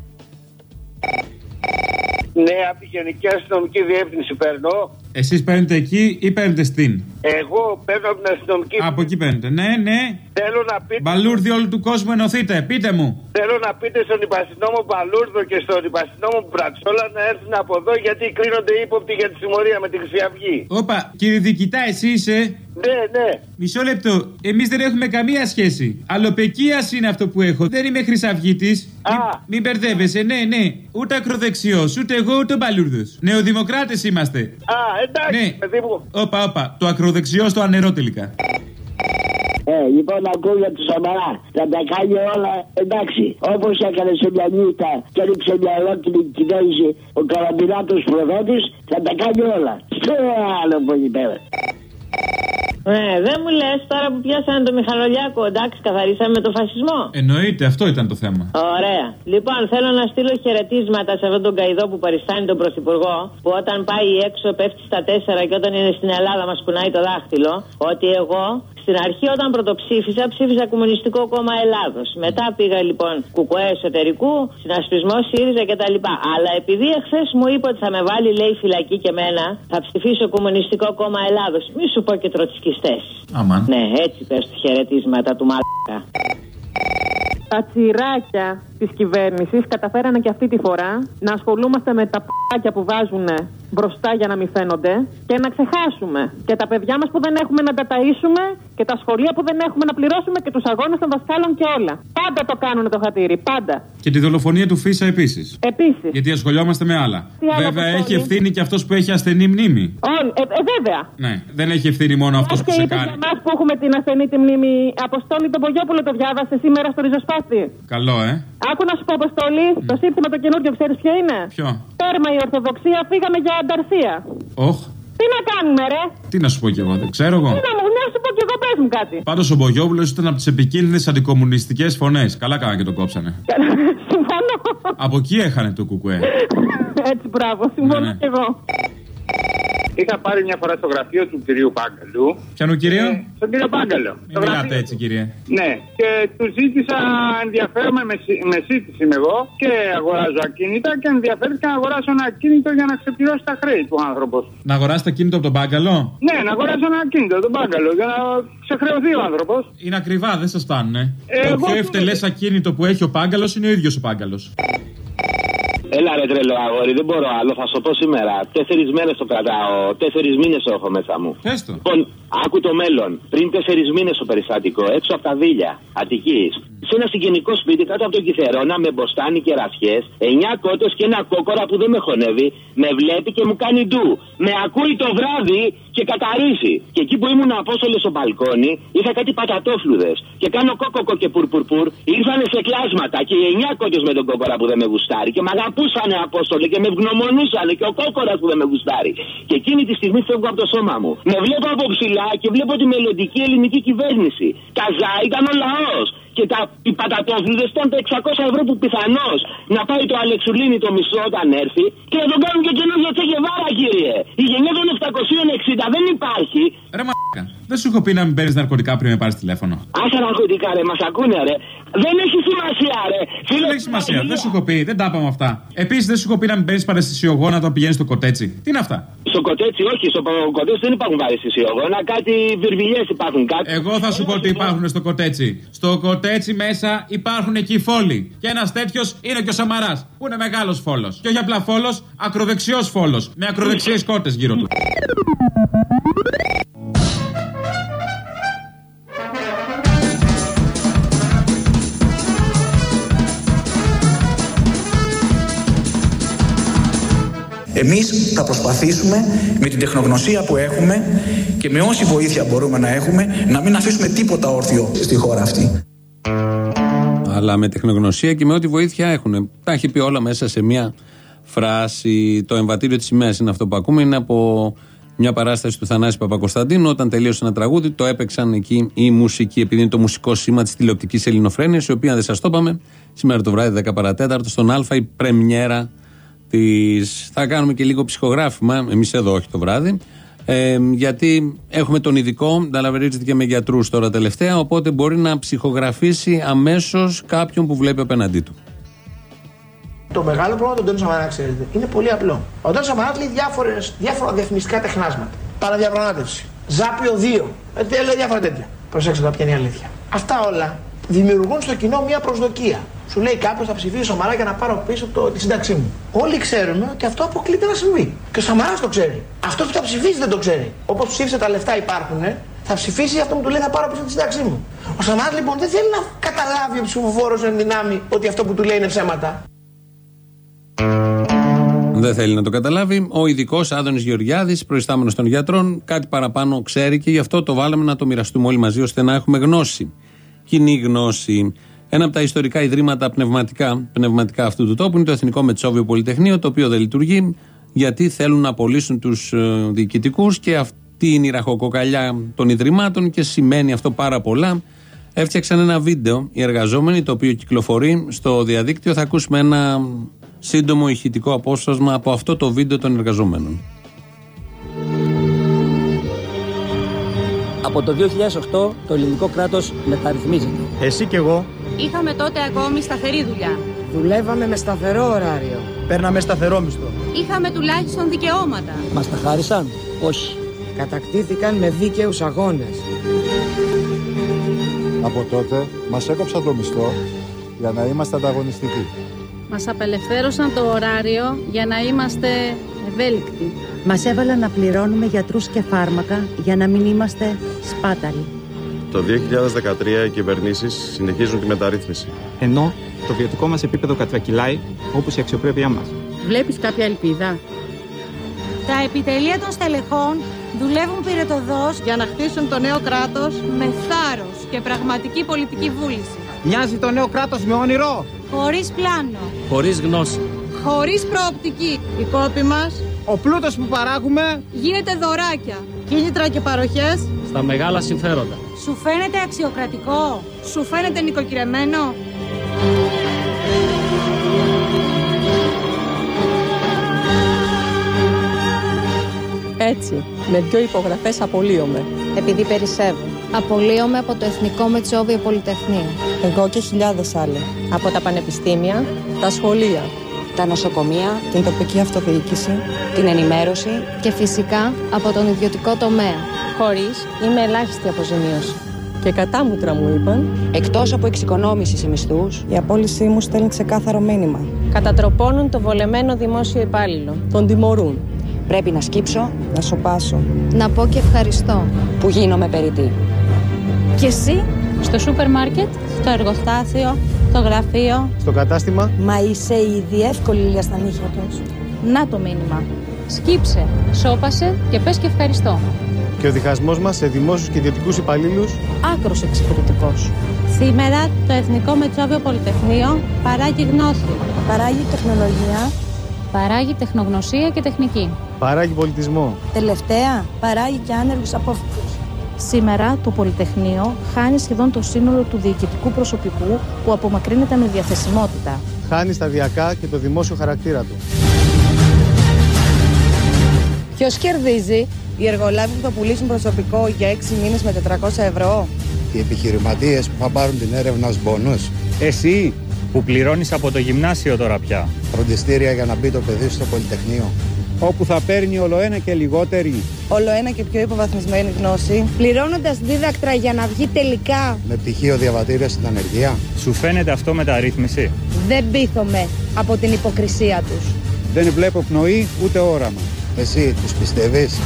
Ναι, από τη Γενική Αστυνομική Διεύθυνση παίρνω. Εσείς παίρνετε εκεί ή παίρνετε στην; Εγώ παίρνω από την αστυνομική. Από εκεί παίρνετε. Ναι, ναι. Θέλω να πείτε. Μπαλούρδι όλου του κόσμου ενωθείτε. Πείτε μου. Θέλω να πείτε στον υπαστηνόμο Μπαλούρδο και στον υπαστηνόμο Μπρατσόλα να έρθουν από εδώ γιατί κλείνονται ύποπτοι για τη συμμορία με τη Χρυσή Αυγή. Όπα, κύριε Δικητά, εσύ είσαι; Ναι, ναι. Μισό λεπτό. Εμείς δεν έχουμε καμία σχέση. Αλλοπεκία είναι αυτό που έχω. Δεν είμαι χρυσαυγήτης. Μην, μην μπερδεύεσαι, ναι, ναι. Ούτε ακροδεξιός, ούτε εγώ, ούτε μπαλούρδος. Νεοδημοκράτες είμαστε. Α, εντάξει, Ναι. παιδί μου. Όπα, όπα. Το ακροδεξιό στο ανερό τελικά. Ε, λοιπόν, ακούω για τους Σαμαρά. Θα τα κάνει όλα εντάξει. Όπως έκανε σε μια νύχτα και έριξε μια ολόκληρη κυβέρνηση ο καραμπινάτος προδότης, θα τα κάνει όλα. Στο άλλο που εκεί πέρα. Ε, δεν μου λες τώρα που πιάσανε το Μιχαλολιάκο, εντάξει, καθαρίσαμε το φασισμό. Εννοείται, αυτό ήταν το θέμα. Ωραία. Λοιπόν, θέλω να στείλω χαιρετίσματα σε αυτόν τον καηδό που παριστάνει τον Πρωθυπουργό, που όταν πάει έξω πέφτει στα τέσσερα και όταν είναι στην Ελλάδα μας κουνάει το δάχτυλο, ότι εγώ στην αρχή όταν πρωτοψήφισα ψήφισα Κομμουνιστικό Κόμμα Ελλάδος. Μετά πήγα λοιπόν κουκουέ εσωτερικού, συνασπισμός ΣΥΡΙΖΑ κτλ. Αλλά επειδή εχθές μου είπε ότι θα με βάλει λέει φυλακή και μένα, θα ψηφίσω Κομμουνιστικό Κόμμα Ελλάδος. Μη σου πω και τροτσκιστέ. Αμάν. Ναι, έτσι πες του χαιρετίσματα του μαλάκα. Τα τσιράκια της κυβέρνησης καταφέρανε και αυτή τη φορά να ασχολούμαστε με τα π***άκια που βάζουν μπροστά για να μην φαίνονται και να ξεχάσουμε και τα παιδιά μας που δεν έχουμε να τα ταΐσουμε και τα σχολεία που δεν έχουμε να πληρώσουμε και τους αγώνες των δασκάλων και όλα. Πάντα το κάνουν το χατήρι, πάντα. Και τη δολοφονία του Φίσα επίσης. Επίσης. Γιατί ασχολιόμαστε με άλλα. Τι άλλο, Βέβαια, Αποστόλη; έχει ευθύνη και αυτός που έχει ασθενή μνήμη. Όλοι, ε, ε, βέβαια. Ναι, δεν έχει ευθύνη μόνο αυτός που Και σε είπε κάνει. για εμά που έχουμε την ασθενή τη μνήμη Αποστόλη τον Πογιόπουλο το διάβασε σήμερα στο ριζοσπάστη. Καλό, ε. Άκου να σου πω, Αποστολή, το σύνθημα το καινούργιο ξέρεις ποιο είναι; Ποιο; Τέρμα η Ορθοδοξία, φύγαμε για ανταρσία. Όχ. Τι να κάνουμε, ρε; Τι να σου πω κι εγώ, δεν ξέρω εγώ. Τι να μου, να σου πω κι εγώ, πες μου κάτι. Πάντως ο Μπογιόπουλος ήταν από τις επικίνδυνες αντικομουνιστικές φωνές. Καλά κάνανε και το κόψανε. Συμφωνώ. Από εκεί έχανε το κουκουέ. Έτσι, μπράβο, συμφωνώ Ναι, ναι. κι εγώ. Είχα πάρει μια φορά στο γραφείο του κυρίου Πάγκαλου. Ποιανού κύριο; Στον κύριο Πάγκαλο. Μην μιλάτε έτσι, κύριε. Ναι, και του ζήτησα ενδιαφέρομαι με, σύ- με σύντηση είμαι εγώ και αγοράζω ακίνητα και ενδιαφέρθηκα να αγοράσω ένα ακίνητο για να ξεπληρώσει τα χρέη του άνθρωπος. Να αγοράσετε κινητό από τον μπάγκαλο. Ναι, να αγοράσω ένα ακίνητο, τον Πάγκαλο, για να ξεχρεωθεί ο άνθρωπος. Είναι ακριβά, δεν σας φτάνουνε. Ε, το εγώ πιο τι ευτελές ακίνητο που έχει ο πάγκαλος είναι ο ίδιος ο πάγκαλος. Έλα ρε τρελό αγόρι, δεν μπορώ άλλο, θα σου το πω σήμερα. Τέσσερις μέρες το κρατάω, τέσσερις μήνες το έχω μέσα μου. Πες το. Λοιπόν, άκου το μέλλον. Πριν τέσσερις μήνες το περιστατικό, έξω από τα δίλια Αττική. Σε ένα συγγενικό σπίτι κάτω από τον Κυθερόνα με μποστάνι και ραφιέ, εννιά κότες και ένα κόκορα που δεν με χωνεύει, με βλέπει και μου κάνει ντου. Με ακούει το βράδυ και καταρρίζει. Και εκεί που ήμουν απόστολε στο μπαλκόνι, είχα κάτι πατατόφλουδες. Και κάνω κόκοκο και πουρπουρπουρ. Ήρθανε σε κλάσματα και οι εννιά κότες με τον κόκορα που δεν με γουστάρει. Και με αγαπούσανε απόστολε και με ευγνωμονούσανε και ο κόκορας που δεν με γουστάρει. Και εκείνη τη στιγμή φεύγω από το σώμα μου. Με βλέπω από ψηλά και βλέπω τη μελλοντική ελληνική κυβέρνηση. Καζά ήταν ο λαός. Και τα, οι πατατόφλουδε ήταν τα 600 ευρώ που πιθανώς να πάει το Αλεξουλίνη το μισθό όταν έρθει και να τον κάνουν και καινούργιο τσεγεβάρα, κύριε. Η γενιά των 760 δεν υπάρχει. Ρε μαλάκα. Δεν σου έχω πει να μην παίρνεις ναρκωτικά πριν με πάρεις τηλέφωνο. Άσε ναρκωτικά, ρε, μας ακούνε, ρε. Δεν έχει σημασία, ρε. Δεν έχει σημασία, δεν σου έχω πει, δεν τα είπαμε αυτά. Επίσης δεν σου έχω πει να μην παίρνει παρεστησιογόνα όταν πηγαίνεις στο κοτέτσι. Τι είναι αυτά; Στο κοτέτσι, όχι, στο κοτέτσι δεν υπάρχουν παρεστησιογόνα, κάτι βιρβιλιές υπάρχουν. Κάτι... Εγώ θα σου πω ότι υπάρχουν στο κοτέτσι. Στο κοτέτσι μέσα υπάρχουν εκεί φόλοι. Και ένας τέτοιος είναι και ο Σαμαράς, που είναι μεγάλος φόλος. Και όχι απλά φόλος, ακροδεξιός φόλος. Με ακροδεξιές κότες γύρω του. Εμείς θα προσπαθήσουμε με την τεχνογνωσία που έχουμε και με όση βοήθεια μπορούμε να έχουμε να μην αφήσουμε τίποτα όρθιο στη χώρα αυτή. Αλλά με τεχνογνωσία και με ό,τι βοήθεια έχουν. Τα έχει πει όλα μέσα σε μια φράση. Το εμβατήριο της σημαίας είναι αυτό που ακούμε. Είναι από μια παράσταση του Θανάση Παπακοσταντίνου. Όταν τελείωσε ένα τραγούδι, το έπαιξαν εκεί η μουσική, επειδή είναι το μουσικό σήμα της τηλεοπτικής Ελληνοφρένειας, η οποία δεν σας το είπαμε σήμερα το βράδυ 10 παρατέταρτο στον Α, η πρεμιέρα τη. Θα κάνουμε και λίγο ψυχογράφημα, εμείς εδώ όχι το βράδυ. Ε, γιατί έχουμε τον ειδικό, νταλαβερίζεται και με γιατρούς τώρα τελευταία, οπότε μπορεί να ψυχογραφήσει αμέσως κάποιον που βλέπει απέναντί του. Το μεγάλο πρόβλημα του Ντόνι Σαμαρά, ξέρετε, είναι πολύ απλό. Ο Ντόνι Σαμαρά λέει διάφορες, διάφορα διαφημιστικά τεχνάσματα. Παραδιαπραγμάτευση. Ζάπιο 2. Ε, λέει διάφορα τέτοια. Προσέξτε τώρα ποια είναι η αλήθεια. Αυτά όλα δημιουργούν στο κοινό μια προσδοκία. Σου λέει κάποιος θα ψηφίσει Σαμαρά για να πάρω πίσω το, τη σύνταξή μου. Όλοι ξέρουμε ότι αυτό αποκλείται να συμβεί. Και ο Σαμαράς το ξέρει. Αυτός που θα ψηφίσει δεν το ξέρει. Όπως ψήφισε τα λεφτά υπάρχουν, θα ψηφίσει αυτό που του λέει θα πάρω πίσω τη σύνταξή μου. Ο Σαμαράς λοιπόν δεν θέλει να καταλάβει ο ψηφοφόρος εν δυνάμει ότι αυτό που του λέει είναι ψέματα. Δεν θέλει να το καταλάβει. Ο ειδικός Άδωνης Γεωργιάδης, προϊστάμενος των γιατρών, κάτι παραπάνω ξέρει και γι' αυτό το βάλαμε να το μοιραστούμε όλοι μαζί ώστε να έχουμε γνώση. Κοινή γνώση. Ένα από τα ιστορικά ιδρύματα πνευματικά, πνευματικά αυτού του τόπου είναι το Εθνικό Μετσόβιο Πολυτεχνείο, το οποίο δεν λειτουργεί γιατί θέλουν να απολύσουν τους διοικητικούς και αυτή είναι η ραχοκοκαλιά των ιδρυμάτων και σημαίνει αυτό πάρα πολλά. Έφτιαξαν ένα βίντεο οι εργαζόμενοι, το οποίο κυκλοφορεί στο διαδίκτυο. Θα ακούσουμε ένα σύντομο ηχητικό απόσπασμα από αυτό το βίντεο των εργαζομένων. Από το 2008 το ελληνικό κράτος μεταρρυθμίζεται. Εσύ και εγώ Είχαμε τότε ακόμη σταθερή δουλειά. Δουλεύαμε με σταθερό ωράριο. παίρναμε σταθερό μισθό. Είχαμε τουλάχιστον δικαιώματα. Μας τα χάρισαν; Όχι. Κατακτήθηκαν με δίκαιους αγώνες. Από τότε μας έκοψαν το μισθό για να είμαστε ανταγωνιστικοί. Μας απελευθέρωσαν το ωράριο για να είμαστε ευέλικτοι. Μας έβαλαν να πληρώνουμε γιατρούς και φάρμακα για να μην είμαστε σπάταλοι. Το 2013 οι κυβερνήσεις συνεχίζουν τη μεταρρύθμιση. Ενώ το βιωτικό μας επίπεδο κατρακυλάει όπως η αξιοπρέπειά μας. Βλέπεις κάποια ελπίδα; Τα επιτελεία των στελεχών δουλεύουν πυρετοδός Για να χτίσουν το νέο κράτος με θάρρος και πραγματική πολιτική βούληση. Μοιάζει το νέο κράτος με όνειρο; χωρίς πλάνο. Χωρίς γνώση. Χωρίς προοπτική. Η κόπη μας Ο πλούτος που παράγουμε; Γίνεται δωράκια. Κίνητρα και παροχές Στα μεγάλα συμφέροντα. Σου φαίνεται αξιοκρατικό; σου φαίνεται νοικοκυρεμένο; Έτσι, με δυο υπογραφές απολύομαι. Επειδή περισσεύω. Απολύομαι από το Εθνικό Μετσόβιο Πολυτεχνείο. Εγώ και χιλιάδες άλλοι. Από τα πανεπιστήμια, τα σχολεία, Τα νοσοκομεία, την τοπική αυτοδιοίκηση. την ενημέρωση και φυσικά από τον ιδιωτικό τομέα. Χωρίς είμαι ελάχιστη αποζημίωση. Και κατάμουτρα μου είπαν, Εκτός από εξοικονόμηση σε μισθούς, η απόλυσή μου στέλνει ξεκάθαρο μήνυμα. Κατατροπώνουν το βολεμένο δημόσιο υπάλληλο. Τον τιμωρούν. πρέπει να σκύψω, Να σοπάσω. να πω και ευχαριστώ. που γίνομαι περιττή. Και εσύ στο σούπερ μάρκετ, στο εργοστάσιο, στο γραφείο. Στο κατάστημα Μα είσαι ήδη εύκολη ηλία στα νύχια τους. Να το μήνυμα. Σκύψε, σώπασε και πες και ευχαριστώ. και ο διχασμός μας σε δημόσιους και ιδιωτικούς υπαλλήλους Άκρος εξυπηρετικός. Σήμερα το Εθνικό Μετσόβιο Πολυτεχνείο παράγει γνώση. Παράγει τεχνολογία. Παράγει τεχνογνωσία και τεχνική. παράγει πολιτισμό. Τελευταία παράγει και άνεργους απόφοιτους. Σήμερα το Πολυτεχνείο χάνει σχεδόν το σύνολο του διοικητικού προσωπικού που απομακρύνεται με διαθεσιμότητα. Χάνει σταδιακά και το δημόσιο χαρακτήρα του. Ποιος κερδίζει, οι εργολάβοι που θα πουλήσουν προσωπικό για 6 μήνες με 400 ευρώ; Οι επιχειρηματίες που θα πάρουν την έρευνα ως μπόνους, Εσύ που πληρώνεις από το γυμνάσιο τώρα πια. φροντιστήρια για να μπει το παιδί στο Πολυτεχνείο. Όπου θα παίρνει ολοένα και λιγότερη. Όλο ένα και πιο υποβαθμισμένη γνώση. Πληρώνοντας δίδακτρα για να βγει τελικά, Με πτυχίο διαβατήριο στην ανεργία. Σου φαίνεται αυτό μεταρρύθμιση; δεν πείθομαι από την υποκρισία τους. Δεν βλέπω πνοή ούτε όραμα. Εσύ τους πιστεύεις;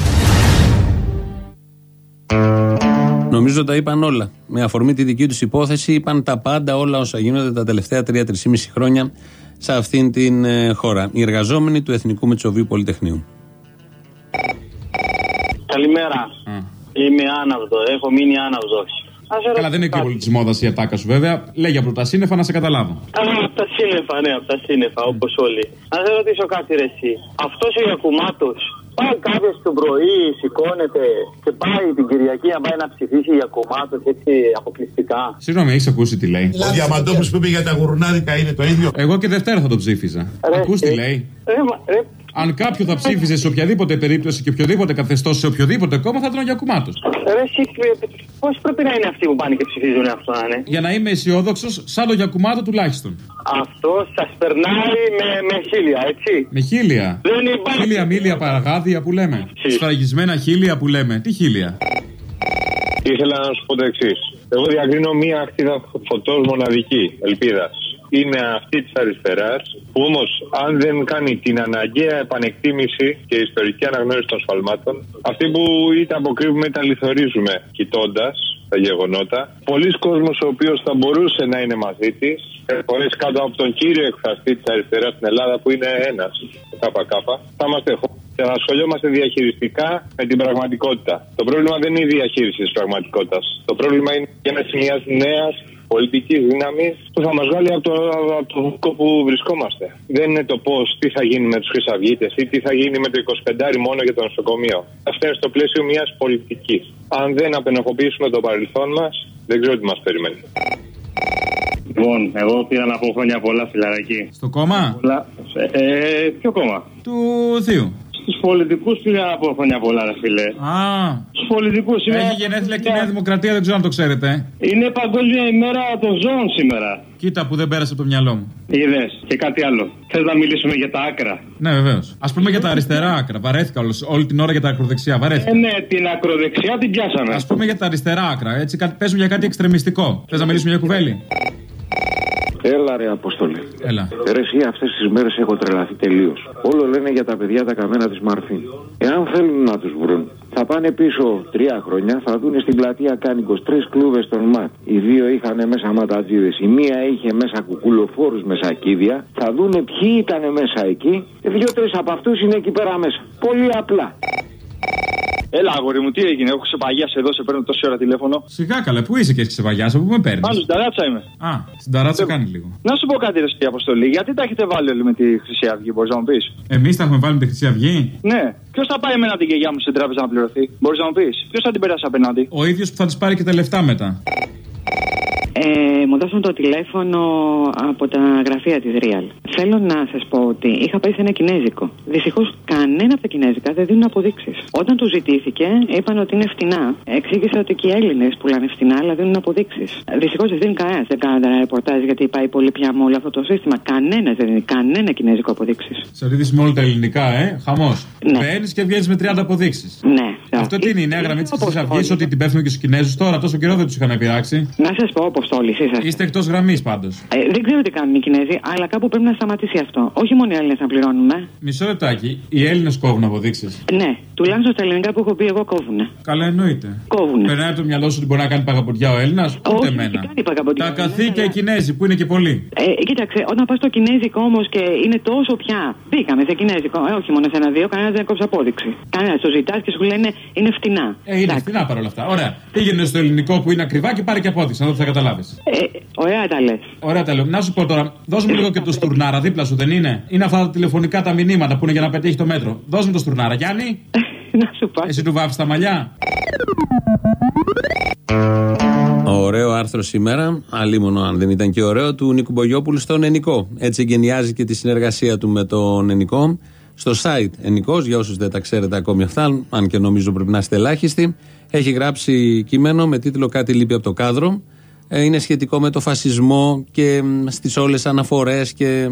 Νομίζω τα είπαν όλα. Με αφορμή τη δική τους υπόθεση, είπαν τα πάντα όλα όσα γίνονται τα τελευταία 3-3,5 χρόνια σε αυτήν την ε, χώρα. Οι εργαζόμενοι του Εθνικού Μετσοβίου Πολυτεχνείου. Καλημέρα. Είμαι άναυδο. Έχω μείνει άναυδος. Καλά, δεν είναι και πολύ τη μόδα η ατάκα σου βέβαια. Λέγει από τα σύννεφα να σε καταλάβω. Α, από τα σύννεφα, ναι, από τα σύννεφα, όπως όλοι. Αν σε ρωτήσω κάτι, ρε, εσύ. Αυτός ο Γιακουμάτος πάει κάποιος το πρωί, σηκώνεται και πάει την Κυριακή να πάει να ψηφίσει για κομμάτω έτσι αποκλειστικά. Συγγνώμη, έχεις ακούσει τι λέει; Ο Διαμαντόπουλος που είπε για τα γουρνάδικα είναι το ίδιο; Εγώ και Δευτέρα θα το ψήφιζα. Ακούς τι λέει; Ρε, μα- ρε, Αν κάποιο θα ψήφιζε σε οποιαδήποτε περίπτωση και οποιοδήποτε καθεστώς σε οποιοδήποτε κόμμα θα ήταν ο Γιακουμάτος. ρε, εσύ, πώς πρέπει να είναι αυτοί που πάνε και ψηφίζουν αυτό να είναι; Για να είμαι αισιόδοξος, σαν το Γιακουμάτο τουλάχιστον. Αυτό σας περνάει με, με χίλια, έτσι; Με χίλια. Δεν υπάρχει. Χίλια μίλια παραγάδια που λέμε. Σφραγισμένα χίλια που λέμε. Τι χίλια; Ήθελα να σου πω το εξής. Εγώ διακρίνω μία ακτίδα φωτός μοναδική, ελπίδας. Είναι αυτή της αριστεράς, που όμως αν δεν κάνει την αναγκαία επανεκτίμηση και ιστορική αναγνώριση των σφαλμάτων, αυτή που είτε αποκρύβουμε είτε αληθορίζουμε κοιτώντας τα γεγονότα, πολλοί κόσμος ο οποίος θα μπορούσε να είναι μαζί της, φορές κάτω από τον κύριο εκφραστή της αριστεράς στην Ελλάδα, που είναι ένας, το ΚΚ, θα είμαστε χώροι και να ασχολιόμαστε διαχειριστικά με την πραγματικότητα. Το πρόβλημα δεν είναι η διαχείριση της πραγματικότητας. Το πρόβλημα είναι η γέννηση μια νέας πολιτική δύναμη που θα μας βγάλει από το, από το βουκό που βρισκόμαστε. Δεν είναι το πώς, τι θα γίνει με τους Χρυσαυγίτες ή τι θα γίνει με το 25 μόνο για το νοσοκομείο. Αυτό είναι στο πλαίσιο μιας πολιτικής. Αν δεν απενοχοποιήσουμε το παρελθόν μας, δεν ξέρω τι μας περιμένει. Λοιπόν, εγώ πήρα να πω χρόνια πολλά φιλαράκι. Στο κόμμα; Πολλά. Ε, ε, ποιο κόμμα; Του Θείου. Στους πολιτικούς πήγα να πω χρόνια πολλά, ρε φίλε. Α, Στους πολιτικούς είναι. έχει γενέθλια και η Νέα Δημοκρατία, δεν ξέρω αν το ξέρετε. Είναι Παγκόσμια ημέρα των ζώων σήμερα. Κοίτα που δεν πέρασε από το μυαλό μου. Είδες και κάτι άλλο. Θες να μιλήσουμε για τα άκρα; Ναι, βεβαίως. Α πούμε για τα αριστερά άκρα. Βαρέθηκα όλος, όλη την ώρα για τα ακροδεξιά. Βαρέθηκα. Ε, ναι, την ακροδεξιά την πιάσαμε. Α πούμε για τα αριστερά άκρα. Έτσι, κάτι- παίζουμε για κάτι εξτρεμιστικό. Θες να μιλήσουμε για κουβέλη. Έλα ρε Αποστολή. Έλα. Ρε εσύ αυτές τις μέρες έχω τρελαθεί τελείως. Όλο λένε για τα παιδιά τα καμένα της Μαρφίν. Εάν θέλουν να τους βρουν, θα πάνε πίσω τρία χρόνια, θα δουν στην πλατεία Κάνικος τρεις κλούβες των ΜΑΤ. Οι δύο είχαν μέσα ματατζίδες, η μία είχε μέσα κουκουλοφόρους με σακίδια. Θα δουν ποιοι ήταν μέσα εκεί. Δύο-τρεις από αυτούς είναι εκεί πέρα μέσα. Πολύ απλά. Έλα, αγόρι μου, τι έγινε; Έχω ξεπαγιάσει εδώ, σε παίρνω τόση ώρα τηλέφωνο. Σιγά καλά, πού είσαι και έχεις ξεβαγιάσει, από πού με παίρνεις. Πάνω στην ταράτσα είμαι. Α, στην ταράτσα κάνει λίγο. Να σου πω κάτι, ρε, στην αποστολή. Γιατί τα έχετε βάλει όλοι με τη Χρυσή Αυγή, μπορείς να μου πεις; Εμείς τα έχουμε βάλει με τη Χρυσή Αυγή; Ναι. Ποιος θα πάει εμένα την κεγιά μου στην τράπεζα να πληρωθεί, μπορείς να μου πεις; Ποιος θα την περάσει απέναντι; Ο ίδιος που θα της πάρει και τα λεφτά μετά. Ε, μου δώσαν το τηλέφωνο από τα γραφεία της Real. Θέλω να σας πω ότι είχα πάει σε ένα κινέζικο. Δυστυχώς κανένα από τα κινέζικα δεν δίνουν αποδείξεις. Όταν του ζητήθηκε, είπαν ότι είναι φτηνά. Εξήγησα ότι και οι Έλληνες πουλάνε φτηνά, αλλά δίνουν αποδείξεις. Δυστυχώς δεν δίνει κανένας. Δεν κάνανε ένα ρεπορτάζ γιατί πάει πολύ πια με όλο αυτό το σύστημα. Κανένας δεν δίνει κανένα κινέζικο αποδείξεις. Σελίδη με όλα τα ελληνικά, ε. Χαμός. Μπαίνεις και βγαίνεις με 30 αποδείξεις. Ναι. Αυτό τι είναι η νέα γραμμή της Χρυσή Αυγή, ότι την πέφτουν και στους Κινέζους τώρα, τόσο καιρό δεν τους είχαν πειράξει. Να σας πω, Αποστόλη, είσαστε. Είστε εκτός γραμμής πάντως. Ε, δεν ξέρω τι κάνουν οι Κινέζοι, αλλά κάπου πρέπει να σταματήσει αυτό. Όχι μόνο οι Έλληνες να πληρώνουμε. Μισό λεπτάκι. Οι Έλληνες κόβουν αποδείξεις. Ναι, τουλάχιστον στα ελληνικά που έχω πει εγώ κόβουνε. Καλά, εννοείται. Κόβουνε. Περνάει από το μυαλό σου ότι μπορεί να κάνει παγαποντιά ο Έλληνας, ούτε εμένα. κάνει παγαποντιά Τα ο Έλληνας, καθήκια οι Κινέζοι που είναι και πολλοί. Ε, κοίταξε, όταν πας στο Κινέζικο όμως και είναι τόσο πια. Μπήκαμε σε Κινέζικο, ε, όχι μόνο σε ένα-δύο, κανένας δεν κόψει απόδειξη. Κανένας το ζητάς και σου λένε είναι φτηνά. Ε, είναι φθηνά παρόλα αυτά. Ωραία. Πήγαινε στο ελληνικό που είναι ακριβά και πάρε και απόδειξη, να δω τι θα καταλάβει. Ε, ωραία τα λες. Ωραία τα λέω. Να σου πω τώρα, δώσ' μου λίγο και το στουρνάρα δίπλα σου, δεν είναι; Είναι αυτά τα τηλεφωνικά τα μηνύματα που είναι για να πετύχει το μέτρο. Δώσ' μου το στουρνάρα, Γιάννη. να σου πω. Εσύ του βάφει τα μαλλιά. Ωραίο άρθρο σήμερα, αλίμονο αν δεν ήταν και ωραίο, του Νίκου Μπογιόπουλου στον Ενικό. Έτσι εγκαινιάζει και τη συνεργασία του με τον Ενικό. Στο site Ενικός, για όσους δεν τα ξέρετε ακόμη αυτά, αν και νομίζω πρέπει να είστε ελάχιστοι, έχει γράψει κείμενο με τίτλο Κάτι λείπει από το κάδρο. Ε, Είναι σχετικό με το φασισμό και στις όλες αναφορές και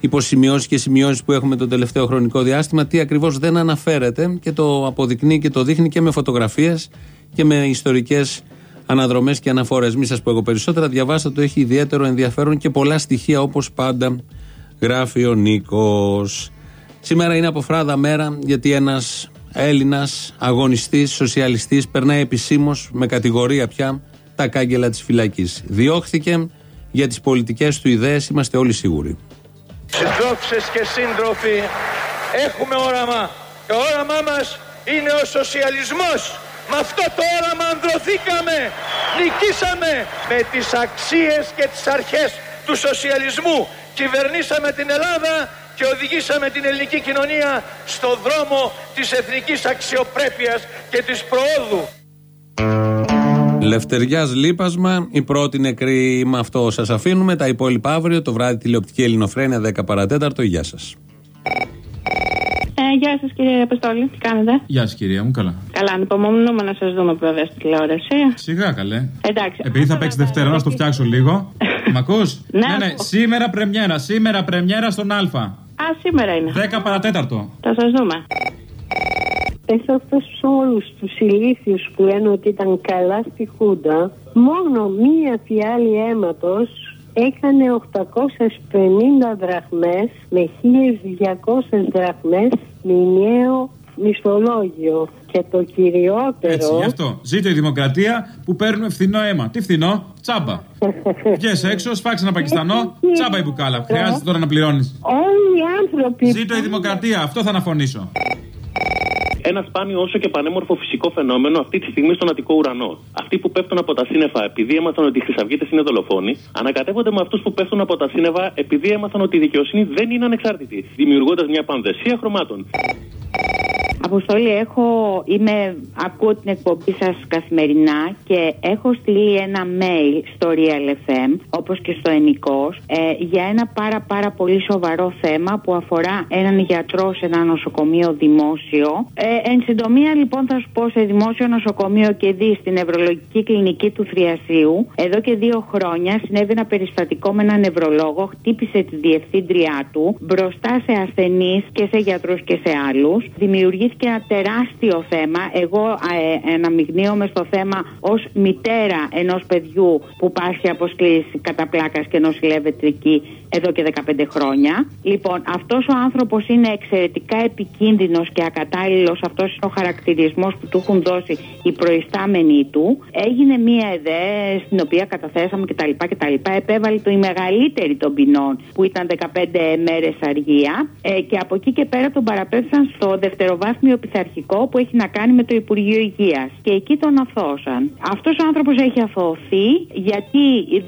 υποσημειώσεις και σημειώσεις που έχουμε το τελευταίο χρονικό διάστημα, τι ακριβώς δεν αναφέρεται και το αποδεικνύει και το δείχνει και με φωτογραφίες και με ιστορικές αναδρομές και αναφορές. Μη σας πω εγώ περισσότερα, διαβάστε το, έχει ιδιαίτερο ενδιαφέρον και πολλά στοιχεία όπως πάντα γράφει ο Νίκος. Σήμερα είναι από φράδα μέρα γιατί ένας Έλληνας αγωνιστής, σοσιαλιστής, περνάει επισήμως με κατηγορία πια τα κάγκελα της φυλακής. Διώχθηκε για τις πολιτικές του ιδέες, είμαστε όλοι σίγουροι. Συντρόφισσες και σύντροφοι, έχουμε όραμα. Και το όραμά μας είναι ο σοσιαλισμός. Με αυτό το όραμα ανδρωθήκαμε. Νικήσαμε με τις αξίες και τις αρχές του σοσιαλισμού. Κυβερνήσαμε την Ελλάδα και οδηγήσαμε την ελληνική κοινωνία στο δρόμο της εθνικής αξιοπρέπειας και της προόδου. Λευτεριάς λείπασμα. Η πρώτη νεκρή με αυτό σας αφήνουμε. Τα υπόλοιπα αύριο το βράδυ τηλεοπτική Ελληνοφρένια 10 παρατέταρτο. Γεια σας. Ε, γεια σας κύριε Αποστόλη, τι κάνετε; Γεια σας, κυρία μου, καλά. Καλά, ανυπομονούμε να σας δούμε βέβαια στη τηλεόραση. Σιγά καλέ. Εντάξει. Επειδή θα παίξει Δευτέρα, να στο φτιάξω λίγο. Μ' ακού; Ναι, ναι, ναι. ακούω. Σήμερα πρεμιέρα, σήμερα πρεμιέρα στον Α. Α, σήμερα είναι. 10 παρατέταρτο. Θα σας δούμε. Πες αυτός σε όλους τους ηλίθιους που λένε ότι ήταν καλά στη Χούντα, μόνο μία φιάλη αίματος έκανε 850 δραχμές με 1200 δραχμές μηνιαίο μισθολόγιο. Και το κυριότερο... Έτσι, γι' αυτό. Ζήτω η δημοκρατία που παίρνουμε φθηνό αίμα. Τι φθηνό, τσάμπα. Βγες έξω, σφάξε ένα Πακιστανό, τσάμπα η μπουκάλα. Χρειάζεται τώρα να πληρώνεις. Όλοι οι άνθρωποι... Ζήτω η δημοκρατία, αυτό θα αναφωνήσω. Ένα σπάνιο όσο και πανέμορφο φυσικό φαινόμενο αυτή τη στιγμή στον Αττικό ουρανό. Αυτοί που πέφτουν από τα σύννεφα επειδή έμαθαν ότι οι Χρυσαυγίτες είναι δολοφόνοι, ανακατεύονται με αυτούς που πέφτουν από τα σύννεφα επειδή έμαθαν ότι η δικαιοσύνη δεν είναι ανεξάρτητη, δημιουργώντας μια πανδεσία χρωμάτων. Αποστολή, έχω, είμαι, ακούω την εκπομπή σας καθημερινά και έχω στείλει ένα mail στο Real FM, όπως και στο Ενικός, ε, για ένα πάρα πάρα πολύ σοβαρό θέμα που αφορά έναν γιατρό σε ένα νοσοκομείο δημόσιο. Ε, εν συντομία λοιπόν θα σου πω σε δημόσιο νοσοκομείο και δει στην νευρολογική κλινική του Θριασίου, εδώ και δύο χρόνια συνέβη ένα περιστατικό με έναν νευρολόγο, χτύπησε τη διευθύντριά του μπροστά σε ασθενείς και σε γιατρούς και σε άλλους. Δημιουργήθηκε ένα τεράστιο θέμα. Εγώ ε, αναμειγνύομαι στο θέμα ως μητέρα ενός παιδιού που πάσχει από σκλήση κατά πλάκας και νοσηλεύεται εκεί εδώ και 15 χρόνια. Λοιπόν, αυτός ο άνθρωπος είναι εξαιρετικά επικίνδυνος και ακατάλληλος. Αυτός είναι ο χαρακτηρισμός που του έχουν δώσει οι προϊστάμενοι του. Έγινε μία ΕΔΕ στην οποία καταθέσαμε κτλ. κτλ. Επέβαλε το η μεγαλύτερη των ποινών που ήταν 15 μέρες αργία ε, και από εκεί και πέρα τον παραπέμψαν στο δευτεροβάθμιο πειθαρχικό που έχει να κάνει με το Υπουργείο Υγείας και εκεί τον αθώσαν. Αυτός ο άνθρωπος έχει αθωωθεί γιατί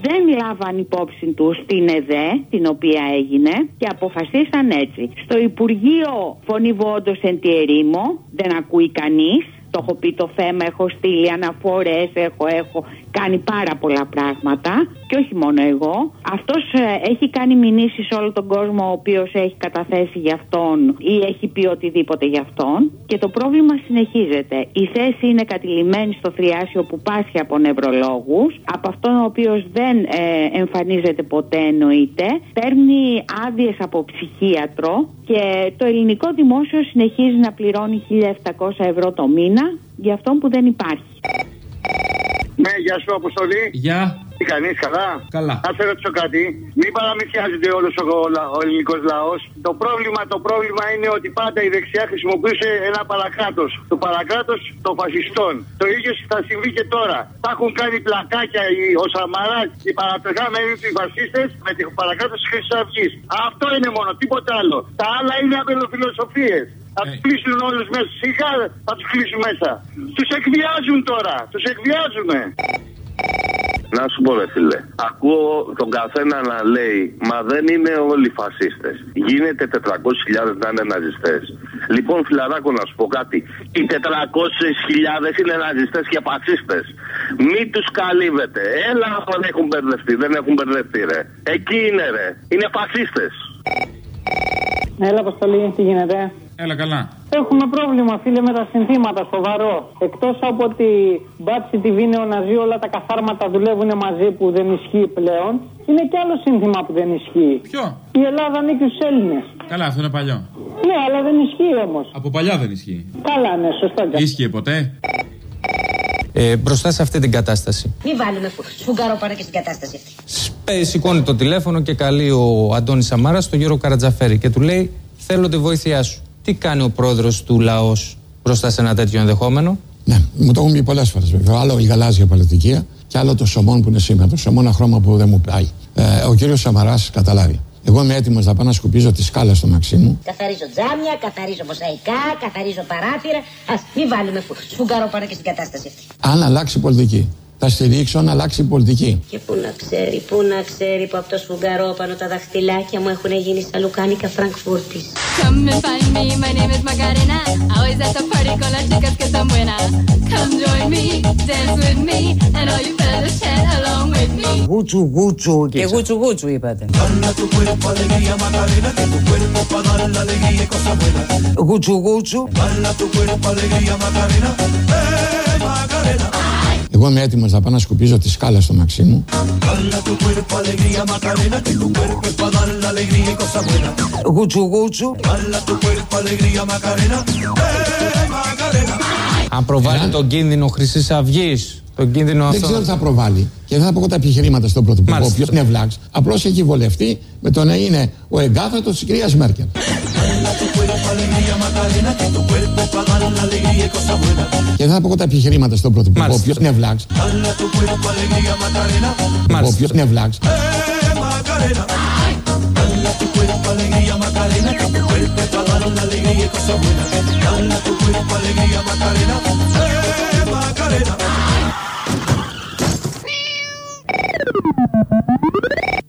δεν λάβαν υπόψη του την ΕΔΕ την οποία έγινε και αποφασίσαν έτσι. Στο Υπουργείο φωνήβω όντως εν τη ερήμο, δεν ακούει κανείς. Το έχω πει το θέμα, έχω στείλει αναφορές, έχω, έχω κάνει πάρα πολλά πράγματα και όχι μόνο εγώ. Αυτός ε, έχει κάνει μηνύσεις σε όλο τον κόσμο ο οποίος έχει καταθέσει για αυτόν ή έχει πει οτιδήποτε για αυτόν και το πρόβλημα συνεχίζεται. Η θέση είναι κατηλημένη στο θριάσιο που πάσχει από νευρολόγους, από αυτόν ο οποίος δεν ε, εμφανίζεται ποτέ εννοείται, παίρνει άδειες από ψυχίατρο και το ελληνικό δημόσιο συνεχίζει να πληρώνει 1.700 ευρώ το μήνα για αυτόν που δεν υπάρχει. Ναι, γεια σου, Αποστολή. Γεια. Τι κάνεις, καλά; Καλά. Θα σε ρωτήσω κάτι. Μην παραμυθιάζεται όλος ο, ο, ο ελληνικός λαός. Το πρόβλημα, το πρόβλημα είναι ότι πάντα η δεξιά χρησιμοποιούσε ένα παρακράτος. Το παρακράτος των φασιστών. Το ίδιο θα συμβεί και τώρα. Θα έχουν κάνει πλακάκια οι, ο Σαμαράς, οι παραπεθάμενοι τους οι φασίστες με το παρακράτο της Χρυσής Αυγής. Αυτό είναι μόνο, τίποτα άλλο. Τα άλλα είναι απελοφιλοσοφίες. Θα του κλείσουν όλους μέσα. Σιγά θα τους κλείσουν μέσα. Τους εκβιάζουν τώρα. Τους εκβιάζουμε. Να σου πω, ρε φίλε. Ακούω τον καθένα να λέει, μα δεν είναι όλοι φασίστες. Γίνεται 400.000 να είναι ναζιστές. Λοιπόν, φιλαράκο, να σου πω κάτι. Οι 400.000 είναι ναζιστές και φασίστες. Μην τους καλύβετε. Έλα, αν έχουν μπερδευτεί. Δεν έχουν μπερδευτεί, ρε. Εκεί είναι, ρε. Είναι φασίστες. Έλα, Αποστολή, τι γίνεται; Έλα καλά. Έχουμε πρόβλημα, φίλε, με τα συνθήματα, σοβαρό. Εκτός από ότι μπάτσι τη βίνε ο Ναζί, όλα τα καθάρματα δουλεύουν μαζί που δεν ισχύει πλέον. Είναι και άλλο σύνθημα που δεν ισχύει. Ποιο; Η Ελλάδα ανήκει στους Έλληνες. Καλά, αυτό είναι παλιό. Ναι, αλλά δεν ισχύει όμως. Από παλιά δεν ισχύει. Καλά, ναι, σωστά. και αυτό. Ίσχυε ποτέ; Ε, μπροστά σε αυτή την κατάσταση. Μην βάλουμε σφουγγαρό πάνω και στην κατάσταση αυτή. Ε, σηκώνει το τηλέφωνο και καλεί ο Αντώνης Σαμάρας τον Γιώργο Καρατζαφέρη και του λέει: Θέλω τη βοήθειά σου. Τι κάνει ο πρόεδρος του λαός μπροστά σε ένα τέτοιο ενδεχόμενο; Ναι, μου το έχουν πει πολλές φορές βέβαια. Άλλο η γαλάζια πολιτική και άλλο το σωμόν που είναι σήμερα. Το σωμόν ένα χρώμα που δεν μου πάει. Ε, ο κύριος Σαμαράς καταλάβει. Εγώ είμαι έτοιμος να πάω να σκουπίζω τη σκάλα στο μαξί μου. Καθαρίζω τζάμια, καθαρίζω μοσαϊκά, καθαρίζω παράθυρα. Α μην βάλουμε σφουγγαρό πάνω και στην κατάσταση αυτή. Αν αλλάξει η πολιτική Θα στηρίξω να αλλάξει η πολιτική. Και πού να ξέρει, πού να ξέρει που από το σφουγγαρόπανο τα δαχτυλάκια μου έχουν γίνει στα λουκάνικα Φραγκφούρτης. Come and find me, my name is Macarena. Always at the party con las chicas que están buenas. Come join me, dance with me, and all you fellas chat along with me. Γούτσου γούτσου και γούτσου γούτσου είπατε. Γούτσου γούτσου. Εγώ είμαι έτοιμος να πάω να σκουπίζω τη σκάλα στο μαξί μου. Γούτσου γούτσου. Αν προβάλλει τον κίνδυνο Χρυσής Αυγής, τον κίνδυνο Δεν αυτό. ξέρω τι θα προβάλλει. Και δεν θα πω εγώ τα επιχειρήματα στον Πρωθυπουργό. Μάλιστα. Ποιος είναι βλάξ. Απλώς έχει βολευτεί με το να είναι ο εγκάθετος τη κυρίας Μέρκελ. Και θα πω τα επιχειρήματα στον πρωθυπουργό. Όποιο είναι βλάξ. Όποιο είναι βλάξ.